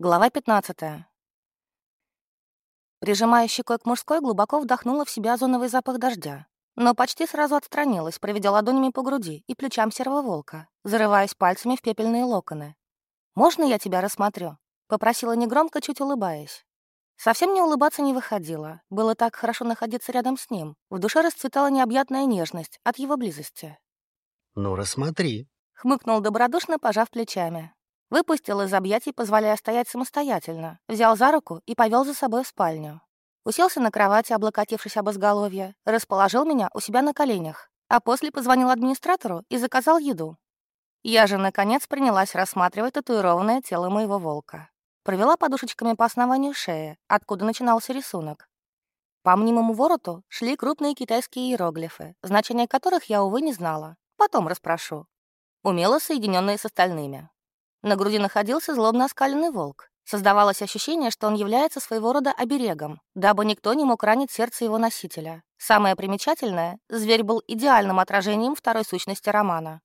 Глава 15. Прижимая щекой к мужской, глубоко вдохнула в себя озоновый запах дождя, но почти сразу отстранилась, проведя ладонями по груди и плечам серого волка, зарываясь пальцами в пепельные локоны. «Можно я тебя рассмотрю?» — попросила негромко, чуть улыбаясь. Совсем не улыбаться не выходило. Было так хорошо находиться рядом с ним. В душе расцветала необъятная нежность от его близости. «Ну, рассмотри», — хмыкнул добродушно, пожав плечами. Выпустил из объятий, позволяя стоять самостоятельно, взял за руку и повел за собой в спальню. Уселся на кровати, облокотившись об изголовье, расположил меня у себя на коленях, а после позвонил администратору и заказал еду. Я же, наконец, принялась рассматривать татуированное тело моего волка. Провела подушечками по основанию шеи, откуда начинался рисунок. По мнимому вороту шли крупные китайские иероглифы, значения которых я, увы, не знала. Потом расспрошу. Умело соединенные с остальными. На груди находился злобно оскаленный волк. Создавалось ощущение, что он является своего рода оберегом, дабы никто не мог ранить сердце его носителя. Самое примечательное — зверь был идеальным отражением второй сущности романа.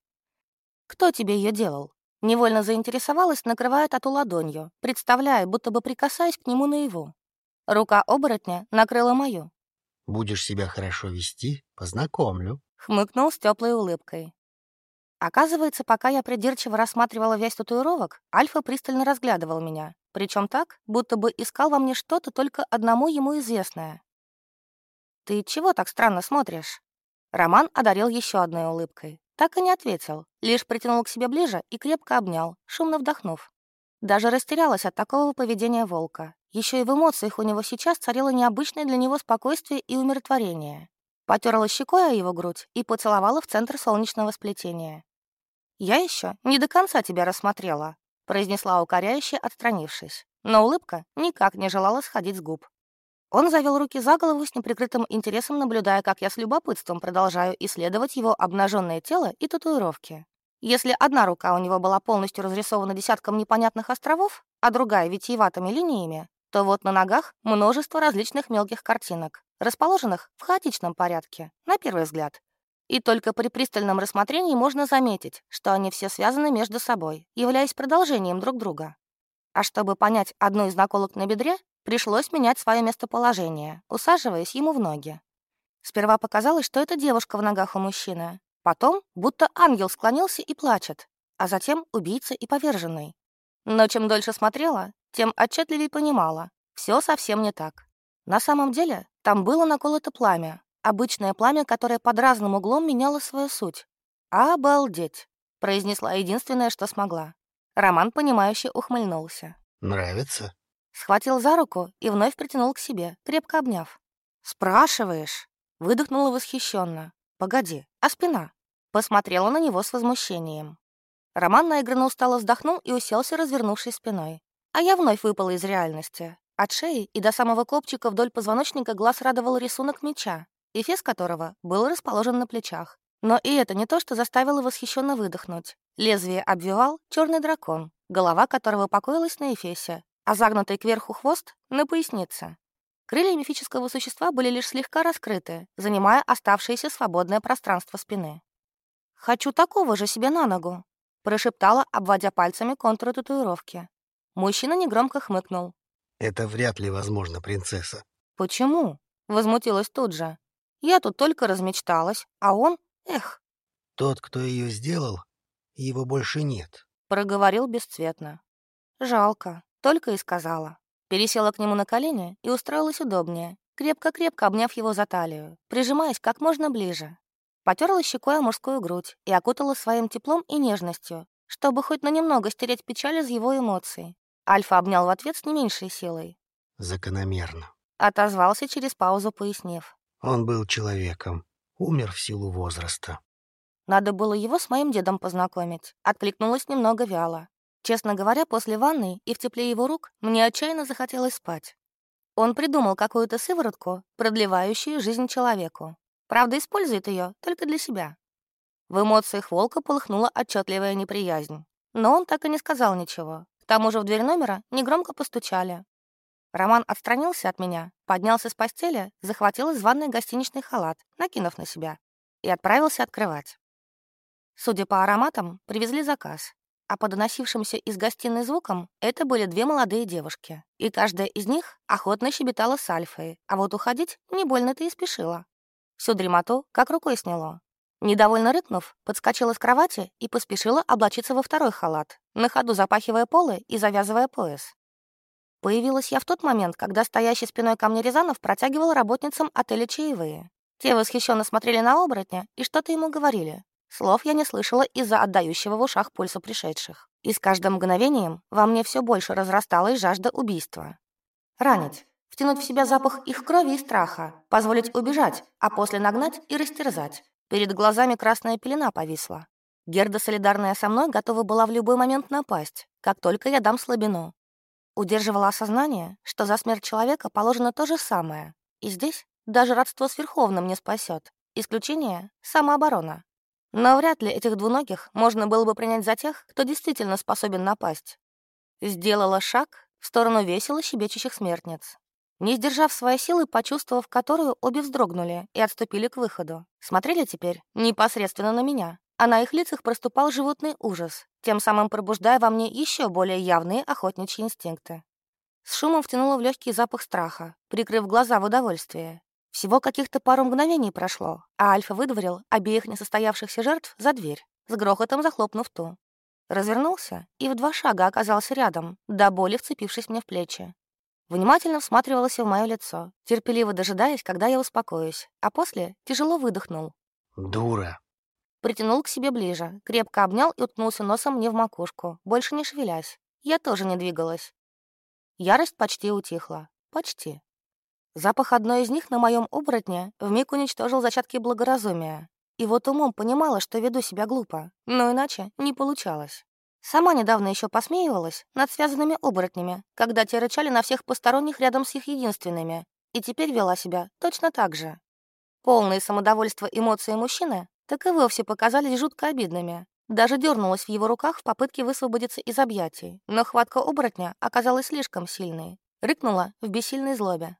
«Кто тебе ее делал?» Невольно заинтересовалась, накрывая тату ладонью, представляя, будто бы прикасаясь к нему наяву. Рука оборотня накрыла мою. «Будешь себя хорошо вести, познакомлю», — хмыкнул с теплой улыбкой. Оказывается, пока я придирчиво рассматривала весь татуировок, Альфа пристально разглядывал меня, причем так, будто бы искал во мне что-то только одному ему известное. «Ты чего так странно смотришь?» Роман одарил еще одной улыбкой. Так и не ответил, лишь притянул к себе ближе и крепко обнял, шумно вдохнув. Даже растерялась от такого поведения волка. Еще и в эмоциях у него сейчас царило необычное для него спокойствие и умиротворение. Потерла щекой о его грудь и поцеловала в центр солнечного сплетения. «Я еще не до конца тебя рассмотрела», — произнесла укоряюще, отстранившись. Но улыбка никак не желала сходить с губ. Он завел руки за голову с неприкрытым интересом, наблюдая, как я с любопытством продолжаю исследовать его обнаженное тело и татуировки. Если одна рука у него была полностью разрисована десятком непонятных островов, а другая — витиеватыми линиями, то вот на ногах множество различных мелких картинок, расположенных в хаотичном порядке, на первый взгляд, и только при пристальном рассмотрении можно заметить, что они все связаны между собой, являясь продолжением друг друга. А чтобы понять одну из наколок на бедре, пришлось менять свое местоположение, усаживаясь ему в ноги. Сперва показалось, что это девушка в ногах у мужчины. Потом, будто ангел склонился и плачет, а затем убийца и поверженный. Но чем дольше смотрела, тем отчетливее понимала, все совсем не так. На самом деле, там было наколото пламя, Обычное пламя, которое под разным углом меняло свою суть. «Обалдеть!» — произнесла единственное, что смогла. Роман, понимающе ухмыльнулся. «Нравится?» Схватил за руку и вновь притянул к себе, крепко обняв. «Спрашиваешь?» — выдохнула восхищенно. «Погоди, а спина?» Посмотрела на него с возмущением. Роман наигранно устало вздохнул и уселся, развернувшись спиной. А я вновь выпала из реальности. От шеи и до самого копчика вдоль позвоночника глаз радовал рисунок меча, эфес которого был расположен на плечах. Но и это не то, что заставило восхищенно выдохнуть. Лезвие обвивал черный дракон, голова которого покоилась на эфесе, а загнутый кверху хвост — на пояснице. Крылья мифического существа были лишь слегка раскрыты, занимая оставшееся свободное пространство спины. «Хочу такого же себе на ногу», — прошептала, обводя пальцами контуры татуировки. Мужчина негромко хмыкнул. «Это вряд ли возможно, принцесса». «Почему?» — возмутилась тут же. Я тут только размечталась, а он... Эх. Тот, кто ее сделал, его больше нет. Проговорил бесцветно. Жалко, только и сказала. Пересела к нему на колени и устроилась удобнее, крепко-крепко обняв его за талию, прижимаясь как можно ближе. Потерла щекой о мужскую грудь и окутала своим теплом и нежностью, чтобы хоть на немного стереть печаль из его эмоций. Альфа обнял в ответ с не меньшей силой. «Закономерно», — отозвался через паузу, пояснив. Он был человеком, умер в силу возраста. Надо было его с моим дедом познакомить. Откликнулась немного вяло. Честно говоря, после ванны и в тепле его рук мне отчаянно захотелось спать. Он придумал какую-то сыворотку, продлевающую жизнь человеку. Правда, использует ее только для себя. В эмоциях волка полыхнула отчетливая неприязнь. Но он так и не сказал ничего. К тому же в дверь номера негромко постучали. Роман отстранился от меня, поднялся с постели, захватил из ванной гостиничный халат, накинув на себя, и отправился открывать. Судя по ароматам, привезли заказ. а по доносившимся из гостиной звукам это были две молодые девушки, и каждая из них охотно щебетала с Альфой, а вот уходить не больно-то и спешила. Всю дремоту как рукой сняло. Недовольно рыкнув, подскочила с кровати и поспешила облачиться во второй халат, на ходу запахивая полы и завязывая пояс. Появилась я в тот момент, когда стоящий спиной ко мне Рязанов протягивал работницам отеля чаевые. Те восхищенно смотрели на оборотня и что-то ему говорили. Слов я не слышала из-за отдающего в ушах пульса пришедших. И с каждым мгновением во мне все больше разрасталась жажда убийства. Ранить, втянуть в себя запах их крови и страха, позволить убежать, а после нагнать и растерзать. Перед глазами красная пелена повисла. Герда, солидарная со мной, готова была в любой момент напасть, как только я дам слабину. Удерживала осознание, что за смерть человека положено то же самое. И здесь даже родство с Верховным не спасет. Исключение — самооборона. Но вряд ли этих двуногих можно было бы принять за тех, кто действительно способен напасть. Сделала шаг в сторону весело щебечущих смертниц. Не сдержав своей силы, почувствовав которую, обе вздрогнули и отступили к выходу. Смотрели теперь непосредственно на меня, а на их лицах проступал животный ужас, тем самым пробуждая во мне еще более явные охотничьи инстинкты. С шумом втянула в легкий запах страха, прикрыв глаза в удовольствие, всего каких-то пару мгновений прошло, а Альфа выдворил обеих несостоявшихся жертв за дверь, с грохотом захлопнув ту. Развернулся и в два шага оказался рядом, до боли вцепившись мне в плечи. Внимательно всматривался в мое лицо, терпеливо дожидаясь, когда я успокоюсь, а после тяжело выдохнул. «Дура!» Притянул к себе ближе, крепко обнял и уткнулся носом мне в макушку, больше не шевелясь. Я тоже не двигалась. Ярость почти утихла. Почти. Запах одной из них на моем оборотне вмиг уничтожил зачатки благоразумия. И вот умом понимала, что веду себя глупо, но иначе не получалось. Сама недавно еще посмеивалась над связанными оборотнями, когда те рычали на всех посторонних рядом с их единственными, и теперь вела себя точно так же. Полные самодовольства эмоции мужчины так и вовсе показались жутко обидными. Даже дернулась в его руках в попытке высвободиться из объятий, но хватка оборотня оказалась слишком сильной. Рыкнула в бессильной злобе.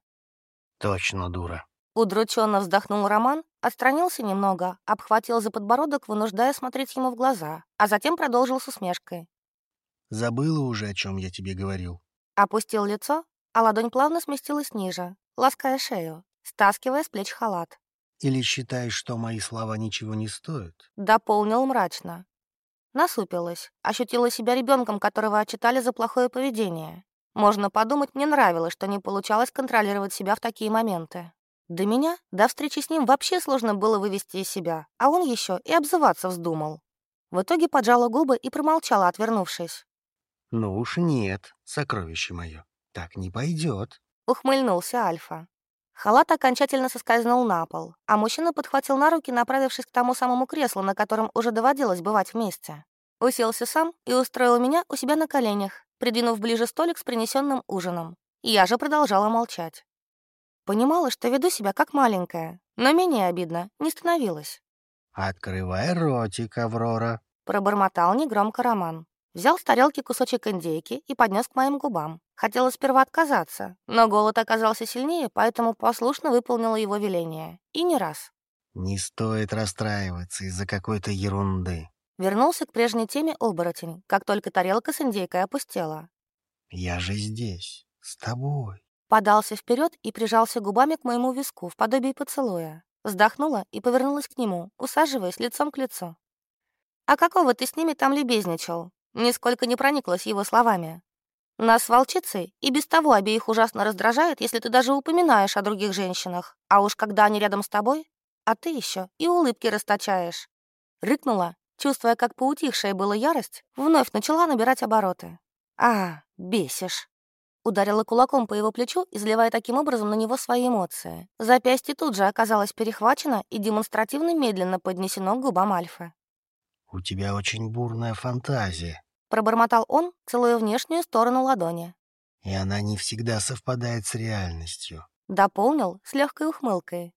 Точно дура. Удрученно вздохнул Роман, отстранился немного, обхватил за подбородок, вынуждая смотреть ему в глаза, а затем продолжил с усмешкой. Забыла уже, о чем я тебе говорил. Опустил лицо, а ладонь плавно сместилась ниже, лаская шею, стаскивая с плеч халат. Или считаешь, что мои слова ничего не стоят? Дополнил мрачно. Насупилась, ощутила себя ребенком, которого отчитали за плохое поведение. Можно подумать, мне нравилось, что не получалось контролировать себя в такие моменты. До меня, до встречи с ним, вообще сложно было вывести из себя, а он еще и обзываться вздумал. В итоге поджала губы и промолчала, отвернувшись. «Ну уж нет, сокровище мое, так не пойдет», — ухмыльнулся Альфа. Халат окончательно соскользнул на пол, а мужчина подхватил на руки, направившись к тому самому креслу, на котором уже доводилось бывать вместе. Уселся сам и устроил меня у себя на коленях, придвинув ближе столик с принесенным ужином. Я же продолжала молчать. Понимала, что веду себя как маленькая, но менее обидно не становилось. «Открывай ротик, Аврора», — пробормотал негромко Роман. Взял с тарелки кусочек индейки и поднес к моим губам. Хотела сперва отказаться, но голод оказался сильнее, поэтому послушно выполнила его веление. И не раз. «Не стоит расстраиваться из-за какой-то ерунды. Вернулся к прежней теме оборотень, как только тарелка с индейкой опустела. «Я же здесь, с тобой». Подался вперед и прижался губами к моему виску в подобии поцелуя. Вздохнула и повернулась к нему, усаживаясь лицом к лицу. «А какого ты с ними там любезничал?» Нисколько не прониклась его словами. «Нас с волчицей и без того обеих ужасно раздражает, если ты даже упоминаешь о других женщинах, а уж когда они рядом с тобой, а ты еще и улыбки расточаешь». Рыкнула чувствуя, как поутихшая была ярость, вновь начала набирать обороты. «А, бесишь!» Ударила кулаком по его плечу, изливая таким образом на него свои эмоции. Запястье тут же оказалось перехвачено и демонстративно медленно поднесено к губам Альфы. «У тебя очень бурная фантазия», — пробормотал он, целуя внешнюю сторону ладони. «И она не всегда совпадает с реальностью», — дополнил с легкой ухмылкой.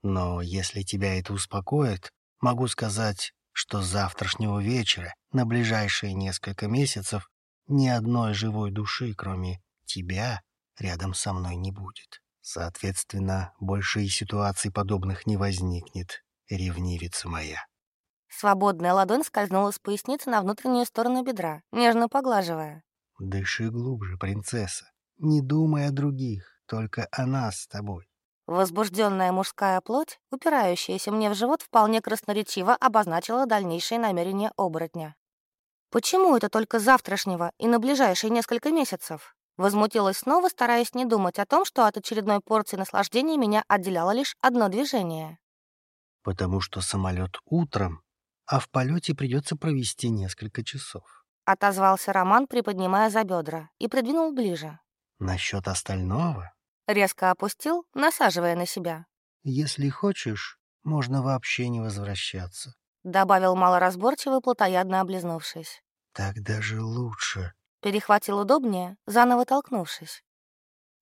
«Но если тебя это успокоит, могу сказать, что с завтрашнего вечера на ближайшие несколько месяцев ни одной живой души, кроме тебя, рядом со мной не будет. Соответственно, больше и ситуаций подобных не возникнет, ревнивица моя. Свободная ладонь скользнула с поясницы на внутреннюю сторону бедра, нежно поглаживая. «Дыши глубже, принцесса. Не думай о других, только о нас с тобой». Возбужденная мужская плоть, упирающаяся мне в живот, вполне красноречиво обозначила дальнейшие намерения оборотня. «Почему это только завтрашнего и на ближайшие несколько месяцев?» Возмутилась снова, стараясь не думать о том, что от очередной порции наслаждения меня отделяло лишь одно движение. «Потому что самолет утром, а в полете придется провести несколько часов», — отозвался Роман, приподнимая за бедра, и придвинул ближе. «Насчет остального?» Резко опустил, насаживая на себя. «Если хочешь, можно вообще не возвращаться», — добавил малоразборчиво, плотоядно облизнувшись. «Так даже лучше», Перехватил удобнее, заново толкнувшись.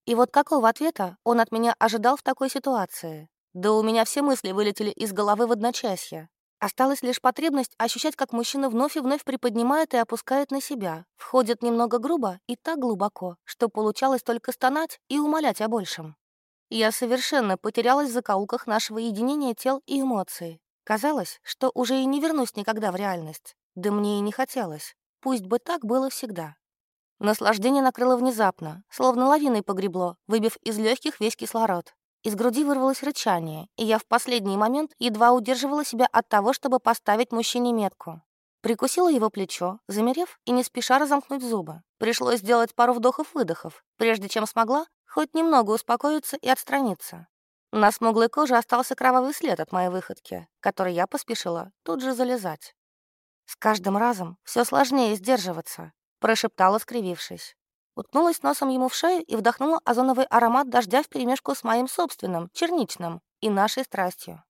И вот какого ответа он от меня ожидал в такой ситуации? Да у меня все мысли вылетели из головы в одночасье. Осталась лишь потребность ощущать, как мужчина вновь и вновь приподнимает и опускает на себя, входит немного грубо и так глубоко, что получалось только стонать и умолять о большем. Я совершенно потерялась в закоулках нашего единения тел и эмоций. Казалось, что уже и не вернусь никогда в реальность. Да мне и не хотелось. Пусть бы так было всегда. Наслаждение накрыло внезапно, словно лавиной погребло, выбив из легких весь кислород. Из груди вырвалось рычание, и я в последний момент едва удерживала себя от того, чтобы поставить мужчине метку. Прикусила его плечо, замерев и не спеша разомкнуть зубы. Пришлось сделать пару вдохов-выдохов, прежде чем смогла хоть немного успокоиться и отстраниться. На смуглой коже остался кровавый след от моей выходки, который я поспешила тут же залезать. С каждым разом все сложнее сдерживаться, прошептала, скривившись. Уткнулась носом ему в шею и вдохнула озоновый аромат дождя вперемешку с моим собственным, черничным, и нашей страстью.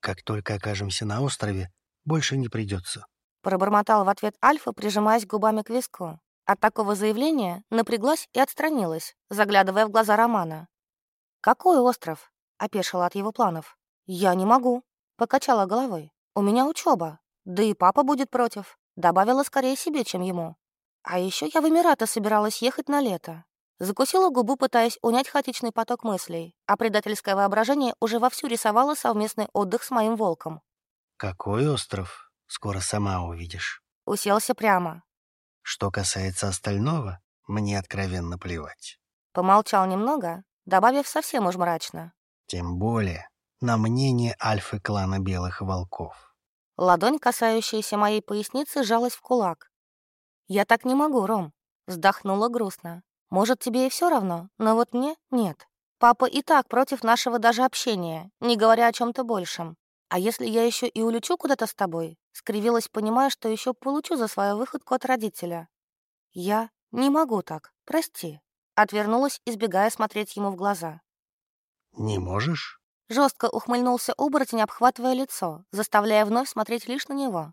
«Как только окажемся на острове, больше не придется», — пробормотал в ответ Альфа, прижимаясь губами к виску. От такого заявления напряглась и отстранилась, заглядывая в глаза Романа. «Какой остров?» — опешила от его планов. «Я не могу», — покачала головой. «У меня учеба. Да и папа будет против», — добавила скорее себе, чем ему. А еще я в Эмираты собиралась ехать на лето. Закусила губу, пытаясь унять хаотичный поток мыслей, а предательское воображение уже вовсю рисовало совместный отдых с моим волком. «Какой остров? Скоро сама увидишь». Уселся прямо. «Что касается остального, мне откровенно плевать». Помолчал немного, добавив совсем уж мрачно. «Тем более на мнение альфы клана Белых Волков». Ладонь, касающаяся моей поясницы, сжалась в кулак, «Я так не могу, Ром», — вздохнула грустно. «Может, тебе и все равно, но вот мне нет. Папа и так против нашего даже общения, не говоря о чем то большем. А если я еще и улечу куда-то с тобой?» Скривилась, понимая, что еще получу за свою выходку от родителя. «Я не могу так, прости». Отвернулась, избегая смотреть ему в глаза. «Не можешь?» Жестко ухмыльнулся оборотень, обхватывая лицо, заставляя вновь смотреть лишь на него.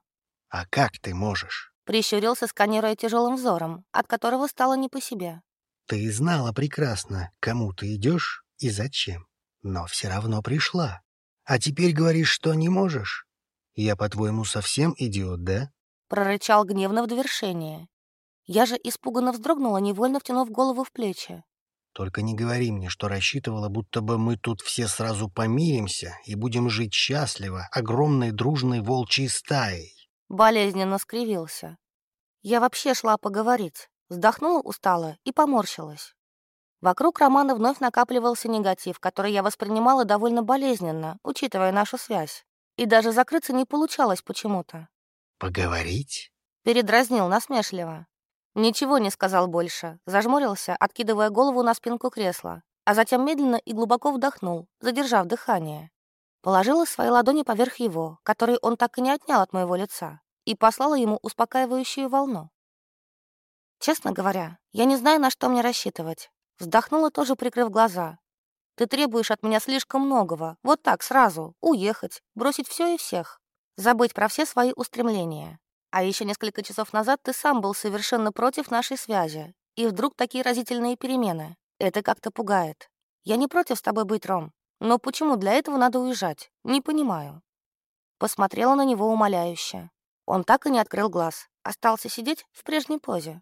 «А как ты можешь?» Прищурился, сканируя тяжелым взором, от которого стало не по себе. «Ты знала прекрасно, кому ты идешь и зачем, но все равно пришла. А теперь говоришь, что не можешь? Я, по-твоему, совсем идиот, да?» Прорычал гневно в довершение. Я же испуганно вздрогнула, невольно втянув голову в плечи. «Только не говори мне, что рассчитывала, будто бы мы тут все сразу помиримся и будем жить счастливо, огромной дружной волчьей стаей. Болезненно скривился. Я вообще шла поговорить, вздохнула устало и поморщилась. Вокруг Романа вновь накапливался негатив, который я воспринимала довольно болезненно, учитывая нашу связь. И даже закрыться не получалось почему-то. «Поговорить?» — передразнил насмешливо. Ничего не сказал больше, зажмурился, откидывая голову на спинку кресла, а затем медленно и глубоко вдохнул, задержав дыхание. Положила свои ладони поверх его, которые он так и не отнял от моего лица, и послала ему успокаивающую волну. Честно говоря, я не знаю, на что мне рассчитывать. Вздохнула, тоже прикрыв глаза. Ты требуешь от меня слишком многого. Вот так, сразу. Уехать, бросить все и всех. Забыть про все свои устремления. А еще несколько часов назад ты сам был совершенно против нашей связи. И вдруг такие разительные перемены. Это как-то пугает. Я не против с тобой быть, Ром. Но почему для этого надо уезжать? Не понимаю. Посмотрела на него умоляюще. Он так и не открыл глаз. Остался сидеть в прежней позе.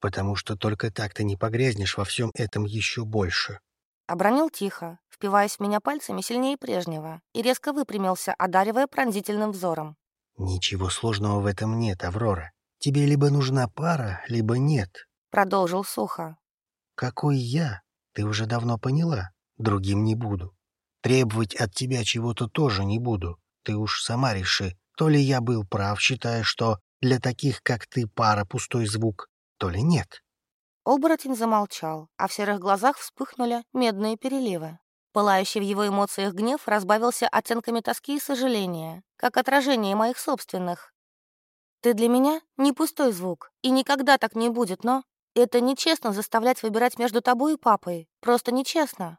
«Потому что только так ты не погрязнешь во всем этом еще больше». Обронил тихо, впиваясь в меня пальцами сильнее прежнего, и резко выпрямился, одаривая пронзительным взором. «Ничего сложного в этом нет, Аврора. Тебе либо нужна пара, либо нет», — продолжил сухо. «Какой я, ты уже давно поняла. Другим не буду. Требовать от тебя чего-то тоже не буду. Ты уж сама реши, то ли я был прав, считая, что для таких, как ты, пара пустой звук, то ли нет». Оборотень замолчал, а в серых глазах вспыхнули медные переливы. Пылающий в его эмоциях гнев разбавился оттенками тоски и сожаления, как отражение моих собственных. «Ты для меня не пустой звук, и никогда так не будет, но это нечестно заставлять выбирать между тобой и папой. Просто нечестно».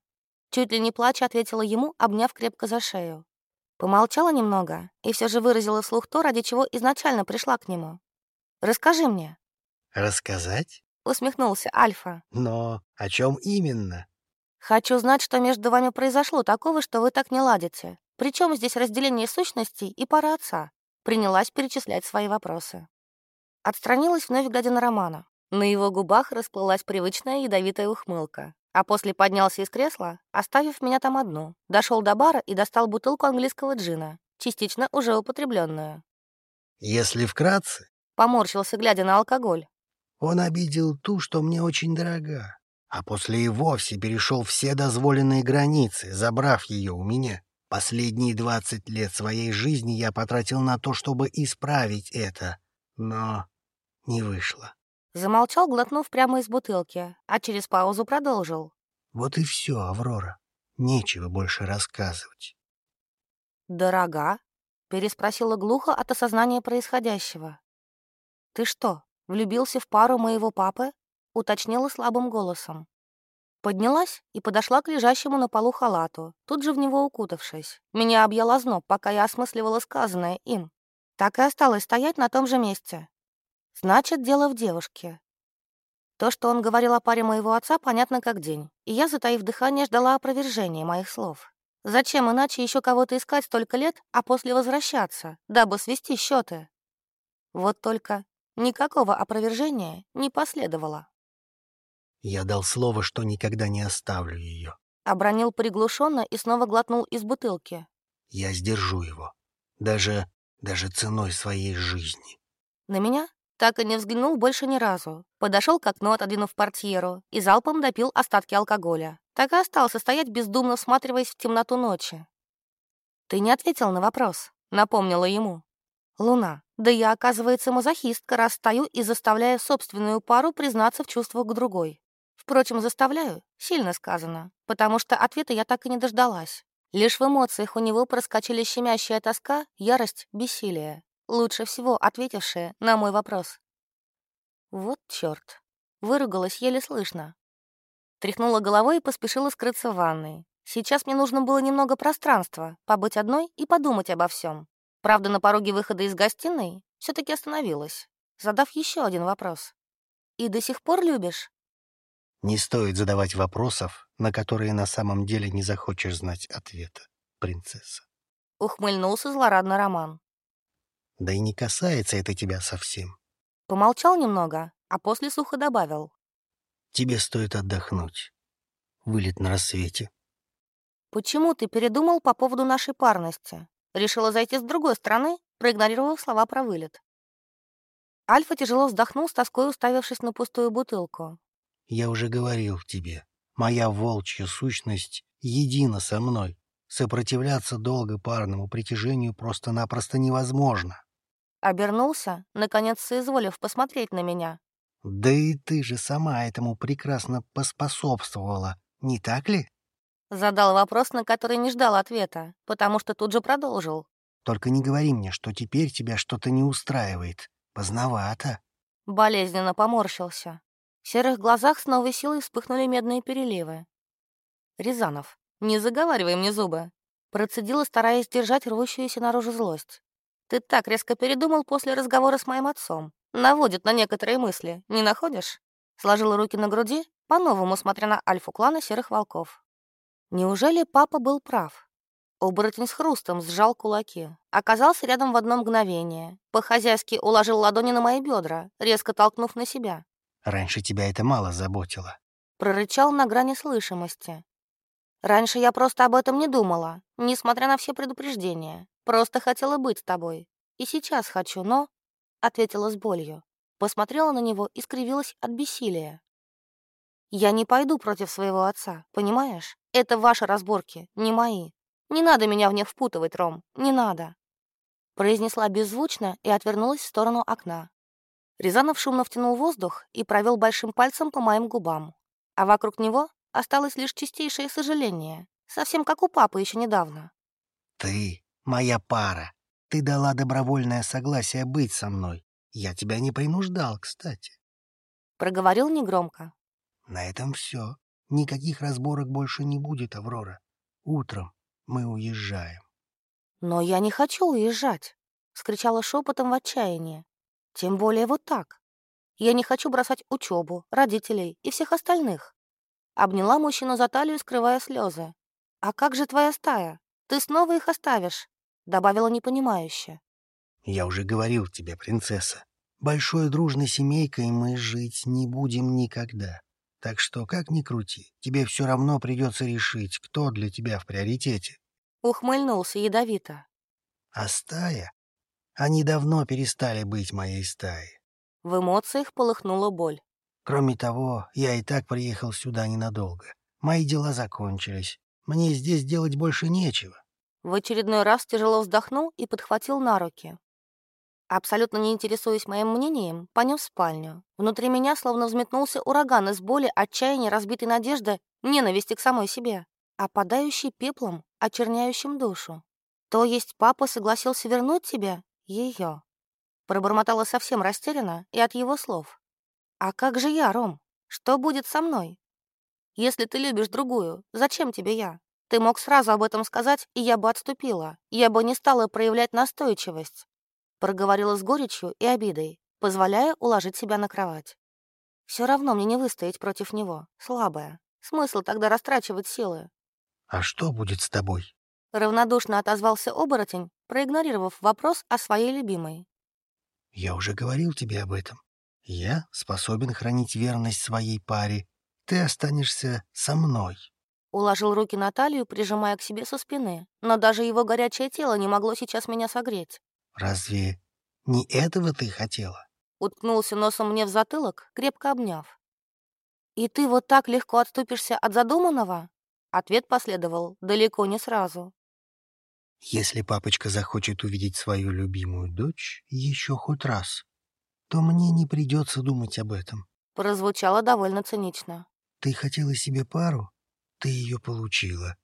Чуть ли не плача ответила ему, обняв крепко за шею. Помолчала немного и все же выразила вслух то, ради чего изначально пришла к нему. «Расскажи мне». «Рассказать?» — усмехнулся Альфа. «Но о чем именно?» «Хочу знать, что между вами произошло такого, что вы так не ладите. Причем здесь разделение сущностей и пара отца?» Принялась перечислять свои вопросы. Отстранилась, вновь глядя на Романа. На его губах расплылась привычная ядовитая ухмылка. А после поднялся из кресла, оставив меня там одну. Дошел до бара и достал бутылку английского джина, частично уже употребленную. «Если вкратце...» — поморщился, глядя на алкоголь. «Он обидел ту, что мне очень дорога а после и вовсе перешел все дозволенные границы, забрав ее у меня. Последние двадцать лет своей жизни я потратил на то, чтобы исправить это, но не вышло. Замолчал, глотнув прямо из бутылки, а через паузу продолжил. Вот и все, Аврора. Нечего больше рассказывать. «Дорога?» — переспросила глухо от осознания происходящего. «Ты что, влюбился в пару моего папы?» — уточнила слабым голосом. Поднялась и подошла к лежащему на полу халату, тут же в него укутавшись. Меня объяла зноб, пока я осмысливала сказанное им. Так и осталось стоять на том же месте. Значит, дело в девушке. То, что он говорил о паре моего отца, понятно как день, и я, затаив дыхание, ждала опровержения моих слов. Зачем иначе еще кого-то искать столько лет, а после возвращаться, дабы свести счеты? Вот только никакого опровержения не последовало. Я дал слово, что никогда не оставлю ее. Обронил приглушенно и снова глотнул из бутылки. Я сдержу его. Даже, даже ценой своей жизни. На меня так и не взглянул больше ни разу. Подошел к окну, отодвинув портьеру, и залпом допил остатки алкоголя. Так и остался стоять, бездумно всматриваясь в темноту ночи. «Ты не ответил на вопрос», — напомнила ему. «Луна, да я, оказывается, мазохистка, раз стою и заставляю собственную пару признаться в чувствах к другой. Впрочем, заставляю, сильно сказано, потому что ответа я так и не дождалась. Лишь в эмоциях у него проскочили щемящая тоска, ярость, бессилие, лучше всего ответившая на мой вопрос. Вот чёрт. Выругалась еле слышно. Тряхнула головой и поспешила скрыться в ванной. Сейчас мне нужно было немного пространства, побыть одной и подумать обо всем. Правда, на пороге выхода из гостиной все таки остановилась, задав еще один вопрос. «И до сих пор любишь?» Не стоит задавать вопросов, на которые на самом деле не захочешь знать ответа, принцесса. Ухмыльнулся злорадно Роман. Да и не касается это тебя совсем. Помолчал немного, а после сухо добавил. Тебе стоит отдохнуть. Вылет на рассвете. Почему ты передумал по поводу нашей парности? Решила зайти с другой стороны, проигнорировав слова про вылет. Альфа тяжело вздохнул, с тоской уставившись на пустую бутылку. Я уже говорил тебе, моя волчья сущность едина со мной. Сопротивляться долго парному притяжению просто-напросто невозможно. Обернулся, наконец соизволив посмотреть на меня. Да и ты же сама этому прекрасно поспособствовала, не так ли? Задал вопрос, на который не ждал ответа, потому что тут же продолжил. Только не говори мне, что теперь тебя что-то не устраивает. Поздновато. Болезненно поморщился. В серых глазах с новой силой вспыхнули медные переливы. «Рязанов, не заговаривай мне зубы!» Процедила, стараясь держать рвущуюся наружу злость. «Ты так резко передумал после разговора с моим отцом. Наводит на некоторые мысли, не находишь?» Сложила руки на груди, по-новому смотря на альфу клана серых волков. Неужели папа был прав? Оборотень с хрустом сжал кулаки. Оказался рядом в одно мгновение. По-хозяйски уложил ладони на мои бедра, резко толкнув на себя. Раньше тебя это мало заботило. Прорычал на грани слышимости. Раньше я просто об этом не думала, несмотря на все предупреждения. Просто хотела быть с тобой. И сейчас хочу, но...» — ответила с болью. Посмотрела на него и скривилась от бессилия. «Я не пойду против своего отца, понимаешь? Это ваши разборки, не мои. Не надо меня в них впутывать, Ром, не надо!» Произнесла беззвучно и отвернулась в сторону окна. Рязанов шумно втянул воздух и провел большим пальцем по моим губам. А вокруг него осталось лишь чистейшее сожаление, совсем как у папы еще недавно. «Ты моя пара. Ты дала добровольное согласие быть со мной. Я тебя не принуждал, кстати». Проговорил негромко. «На этом все. Никаких разборок больше не будет, Аврора. Утром мы уезжаем». «Но я не хочу уезжать», — скричала шепотом в отчаянии. Тем более вот так. Я не хочу бросать учебу, родителей и всех остальных. Обняла мужчину за талию, скрывая слезы. «А как же твоя стая? Ты снова их оставишь?» Добавила непонимающе. «Я уже говорил тебе, принцесса. Большой дружной семейкой мы жить не будем никогда. Так что, как ни крути, тебе все равно придется решить, кто для тебя в приоритете». Ухмыльнулся ядовито. «А стая они давно перестали быть моей стаей. В эмоциях полыхнула боль. Кроме того, я и так приехал сюда ненадолго. Мои дела закончились. Мне здесь делать больше нечего. В очередной раз тяжело вздохнул и подхватил на руки. Абсолютно не интересуясь моим мнением, понес спальню. Внутри меня словно взметнулся ураган из боли, отчаяния, разбитой надежды, ненависти к самой себе, опадающий пеплом, очерняющим душу. То есть папа согласился вернуть тебя? Ее. Пробормотала совсем растерянно и от его слов. «А как же я, Ром? Что будет со мной? Если ты любишь другую, зачем тебе я? Ты мог сразу об этом сказать, и я бы отступила. Я бы не стала проявлять настойчивость». Проговорила с горечью и обидой, позволяя уложить себя на кровать. Все равно мне не выстоять против него. Слабая. Смысл тогда растрачивать силы. «А что будет с тобой?» Равнодушно отозвался оборотень, проигнорировав вопрос о своей любимой. «Я уже говорил тебе об этом. Я способен хранить верность своей паре. Ты останешься со мной». Уложил руки на талию, прижимая к себе со спины, но даже его горячее тело не могло сейчас меня согреть. «Разве не этого ты хотела?» Уткнулся носом мне в затылок, крепко обняв. «И ты вот так легко отступишься от задуманного?» Ответ последовал далеко не сразу. Если папочка захочет увидеть свою любимую дочь еще хоть раз, то мне не придется думать об этом. Прозвучало довольно цинично. Ты хотела себе пару, ты ее получила.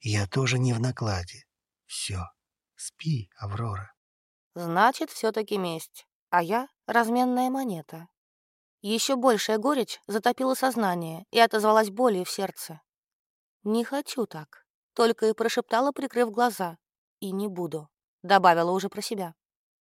Я тоже не в накладе. Все, спи, Аврора. Значит, все-таки месть, а я — разменная монета. Еще большая горечь затопила сознание и отозвалась болью в сердце. «Не хочу так», — только и прошептала, прикрыв глаза, и не буду», — добавила уже про себя.